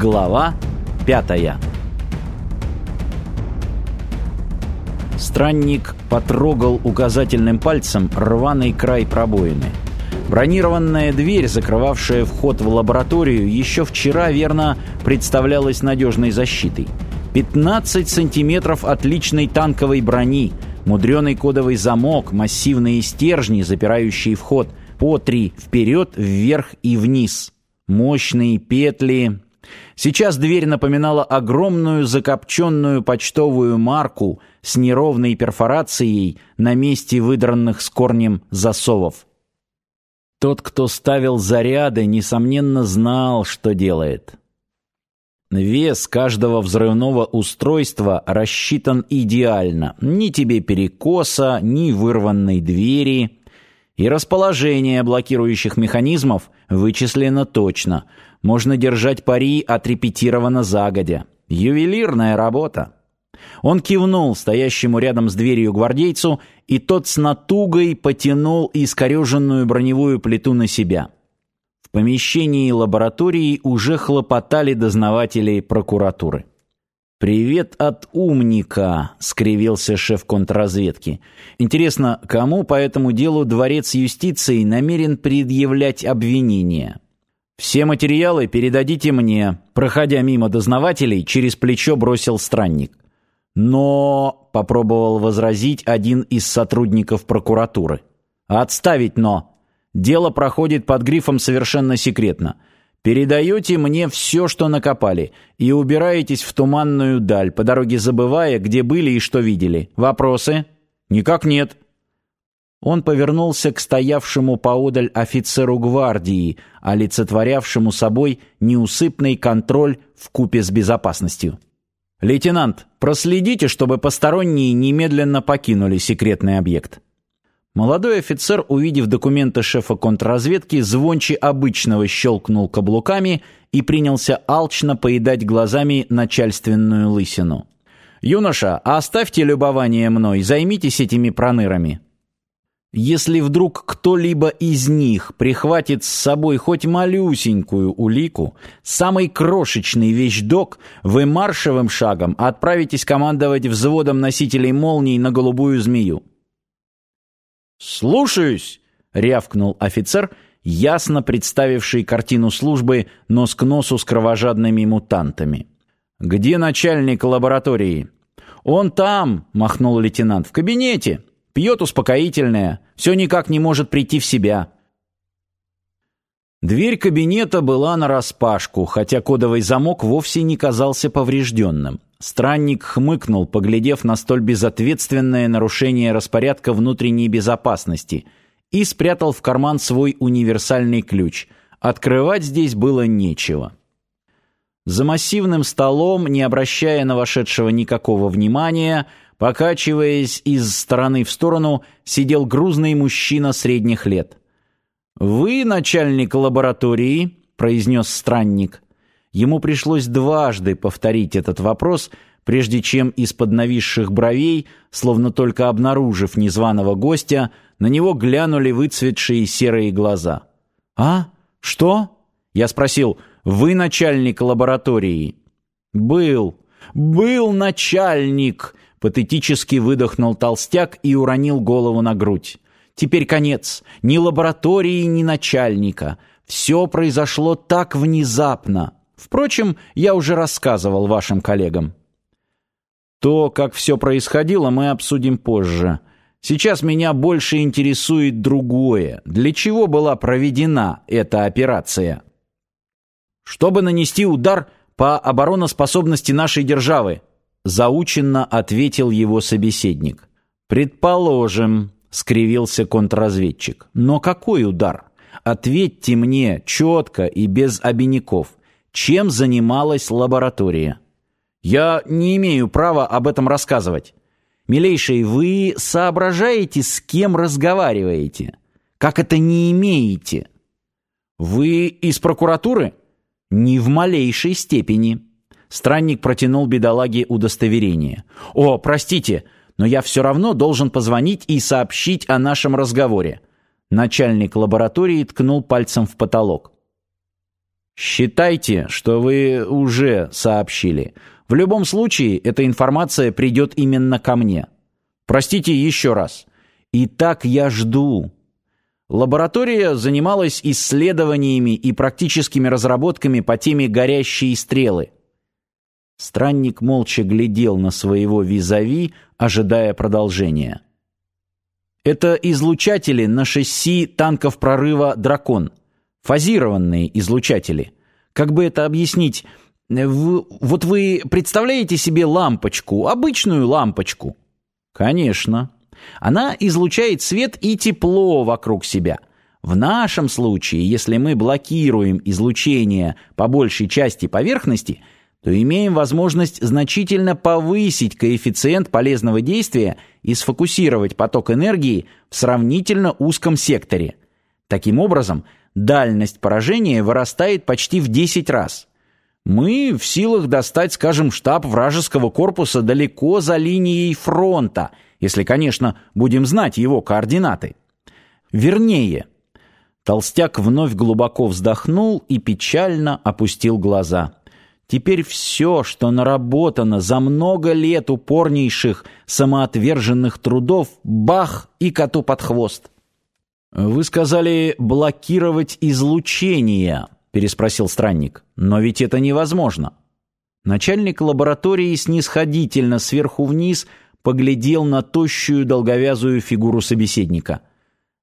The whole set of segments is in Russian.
Глава пятая Странник потрогал указательным пальцем рваный край пробоины. Бронированная дверь, закрывавшая вход в лабораторию, еще вчера, верно, представлялась надежной защитой. 15 сантиметров отличной танковой брони, мудреный кодовый замок, массивные стержни, запирающие вход, по три вперед, вверх и вниз. Мощные петли, Сейчас дверь напоминала огромную закопченную почтовую марку с неровной перфорацией на месте выдранных с корнем засовов. Тот, кто ставил заряды, несомненно знал, что делает. Вес каждого взрывного устройства рассчитан идеально. Ни тебе перекоса, ни вырванной двери. И расположение блокирующих механизмов вычислено точно – можно держать пари отрепетировано загодя. Ювелирная работа. Он кивнул стоящему рядом с дверью гвардейцу, и тот с натугой потянул искореженную броневую плиту на себя. В помещении лаборатории уже хлопотали дознаватели прокуратуры. «Привет от умника», — скривился шеф контрразведки. «Интересно, кому по этому делу дворец юстиции намерен предъявлять обвинения?» «Все материалы передадите мне», — проходя мимо дознавателей, через плечо бросил странник. «Но...» — попробовал возразить один из сотрудников прокуратуры. «Отставить «но». Дело проходит под грифом «совершенно секретно». Передаете мне все, что накопали, и убираетесь в туманную даль, по дороге забывая, где были и что видели. Вопросы? Никак нет. Он повернулся к стоявшему поодаль офицеру гвардии, олицетворявшему собой неусыпный контроль в купе с безопасностью. «Лейтенант, проследите, чтобы посторонние немедленно покинули секретный объект». Молодой офицер, увидев документы шефа контрразведки, звонче обычного щелкнул каблуками и принялся алчно поедать глазами начальственную лысину. «Юноша, оставьте любование мной, займитесь этими пронырами». Если вдруг кто-либо из них прихватит с собой хоть малюсенькую улику, самый крошечный вещдок, вы маршевым шагом отправитесь командовать взводом носителей молний на голубую змею. «Слушаюсь!» — рявкнул офицер, ясно представивший картину службы нос к носу с кровожадными мутантами. «Где начальник лаборатории?» «Он там!» — махнул лейтенант. «В кабинете!» Пьет успокоительное, все никак не может прийти в себя. Дверь кабинета была нараспашку, хотя кодовый замок вовсе не казался поврежденным. Странник хмыкнул, поглядев на столь безответственное нарушение распорядка внутренней безопасности, и спрятал в карман свой универсальный ключ. Открывать здесь было нечего. За массивным столом, не обращая на вошедшего никакого внимания, Покачиваясь из стороны в сторону, сидел грузный мужчина средних лет. «Вы начальник лаборатории?» — произнес странник. Ему пришлось дважды повторить этот вопрос, прежде чем из-под нависших бровей, словно только обнаружив незваного гостя, на него глянули выцветшие серые глаза. «А? Что?» — я спросил. «Вы начальник лаборатории?» «Был. Был начальник!» Патетически выдохнул толстяк и уронил голову на грудь. Теперь конец. Ни лаборатории, ни начальника. Все произошло так внезапно. Впрочем, я уже рассказывал вашим коллегам. То, как все происходило, мы обсудим позже. Сейчас меня больше интересует другое. Для чего была проведена эта операция? Чтобы нанести удар по обороноспособности нашей державы, заученно ответил его собеседник. Предположим, скривился контрразведчик. Но какой удар? Ответьте мне четко и без обиняков. Чем занималась лаборатория? Я не имею права об этом рассказывать. Милейший, вы соображаете, с кем разговариваете? Как это не имеете? Вы из прокуратуры? Ни в малейшей степени. Странник протянул бедолаге удостоверение. «О, простите, но я все равно должен позвонить и сообщить о нашем разговоре». Начальник лаборатории ткнул пальцем в потолок. Считайте, что вы уже сообщили. В любом случае, эта информация придет именно ко мне. Простите еще раз. Итак, я жду. Лаборатория занималась исследованиями и практическими разработками по теме «горящие стрелы». Странник молча глядел на своего визави, ожидая продолжения. Это излучатели на шасси танков прорыва «Дракон». Фазированные излучатели. Как бы это объяснить? В, вот вы представляете себе лампочку, обычную лампочку? Конечно. Она излучает свет и тепло вокруг себя. В нашем случае, если мы блокируем излучение по большей части поверхности, то имеем возможность значительно повысить коэффициент полезного действия и сфокусировать поток энергии в сравнительно узком секторе. Таким образом, дальность поражения вырастает почти в 10 раз. Мы в силах достать, скажем, штаб вражеского корпуса далеко за линией фронта, если, конечно, будем знать его координаты. Вернее, Толстяк вновь глубоко вздохнул и печально опустил глаза. Теперь все, что наработано за много лет упорнейших самоотверженных трудов, бах и коту под хвост. «Вы сказали блокировать излучение», — переспросил странник. «Но ведь это невозможно». Начальник лаборатории снисходительно сверху вниз поглядел на тощую долговязую фигуру собеседника.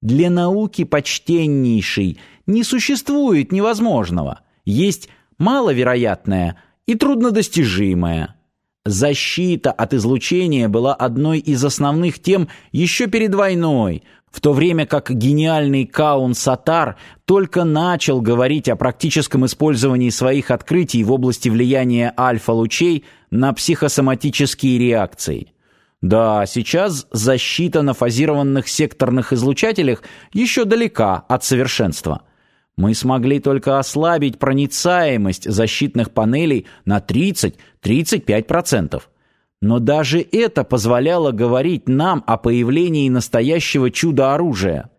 «Для науки почтеннейшей не существует невозможного. Есть маловероятное и труднодостижимое». Защита от излучения была одной из основных тем еще перед войной, в то время как гениальный Каун Сатар только начал говорить о практическом использовании своих открытий в области влияния альфа-лучей на психосоматические реакции. Да, сейчас защита на фазированных секторных излучателях еще далека от совершенства. Мы смогли только ослабить проницаемость защитных панелей на 30-35%. Но даже это позволяло говорить нам о появлении настоящего чудо-оружия.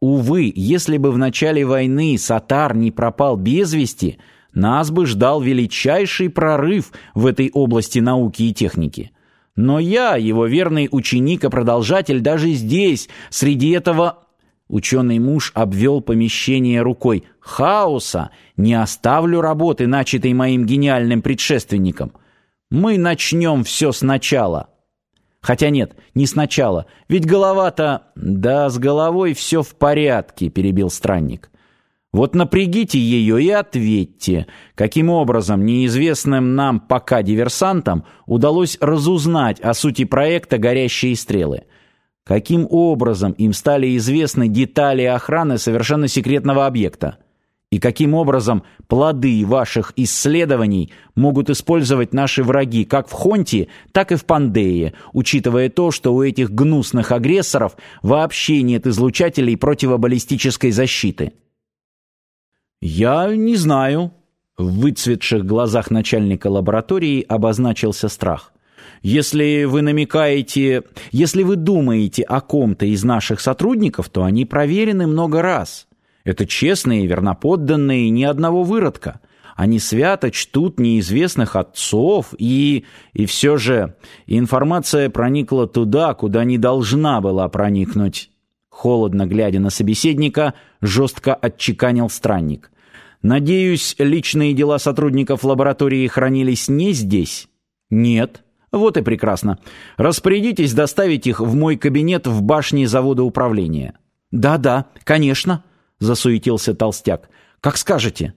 Увы, если бы в начале войны Сатар не пропал без вести, нас бы ждал величайший прорыв в этой области науки и техники. Но я, его верный ученик и продолжатель, даже здесь, среди этого... Ученый муж обвел помещение рукой. «Хаоса! Не оставлю работы, начатой моим гениальным предшественником!» Мы начнем все сначала. Хотя нет, не сначала, ведь голова-то... Да, с головой все в порядке, перебил странник. Вот напрягите ее и ответьте, каким образом неизвестным нам пока диверсантам удалось разузнать о сути проекта «Горящие стрелы». Каким образом им стали известны детали охраны совершенно секретного объекта? И каким образом плоды ваших исследований могут использовать наши враги как в Хонте, так и в Пандее, учитывая то, что у этих гнусных агрессоров вообще нет излучателей противобаллистической защиты. «Я не знаю». В выцветших глазах начальника лаборатории обозначился страх. «Если вы намекаете... Если вы думаете о ком-то из наших сотрудников, то они проверены много раз». Это честные, верноподданные, ни одного выродка. Они свято чтут неизвестных отцов, и... И все же информация проникла туда, куда не должна была проникнуть. Холодно глядя на собеседника, жестко отчеканил странник. «Надеюсь, личные дела сотрудников лаборатории хранились не здесь?» «Нет». «Вот и прекрасно. Распорядитесь доставить их в мой кабинет в башне завода управления». «Да-да, конечно», — засуетился толстяк. «Как скажете».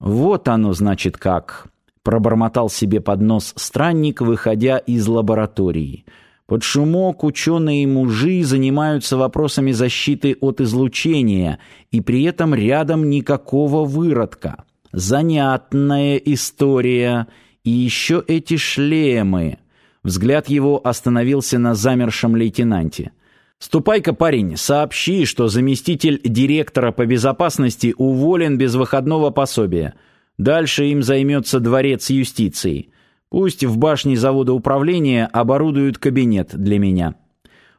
«Вот оно, значит, как», — пробормотал себе под нос странник, выходя из лаборатории. Под шумок ученые мужи занимаются вопросами защиты от излучения, и при этом рядом никакого выродка. Занятная история. И еще эти шлемы. Взгляд его остановился на замершем лейтенанте. «Ступай-ка, парень, сообщи, что заместитель директора по безопасности уволен без выходного пособия. Дальше им займется дворец юстиции. Пусть в башне завода управления оборудуют кабинет для меня».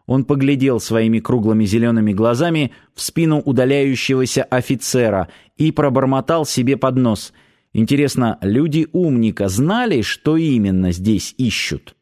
Он поглядел своими круглыми зелеными глазами в спину удаляющегося офицера и пробормотал себе под нос. Интересно, люди умника знали, что именно здесь ищут?